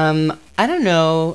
Um, I don't know.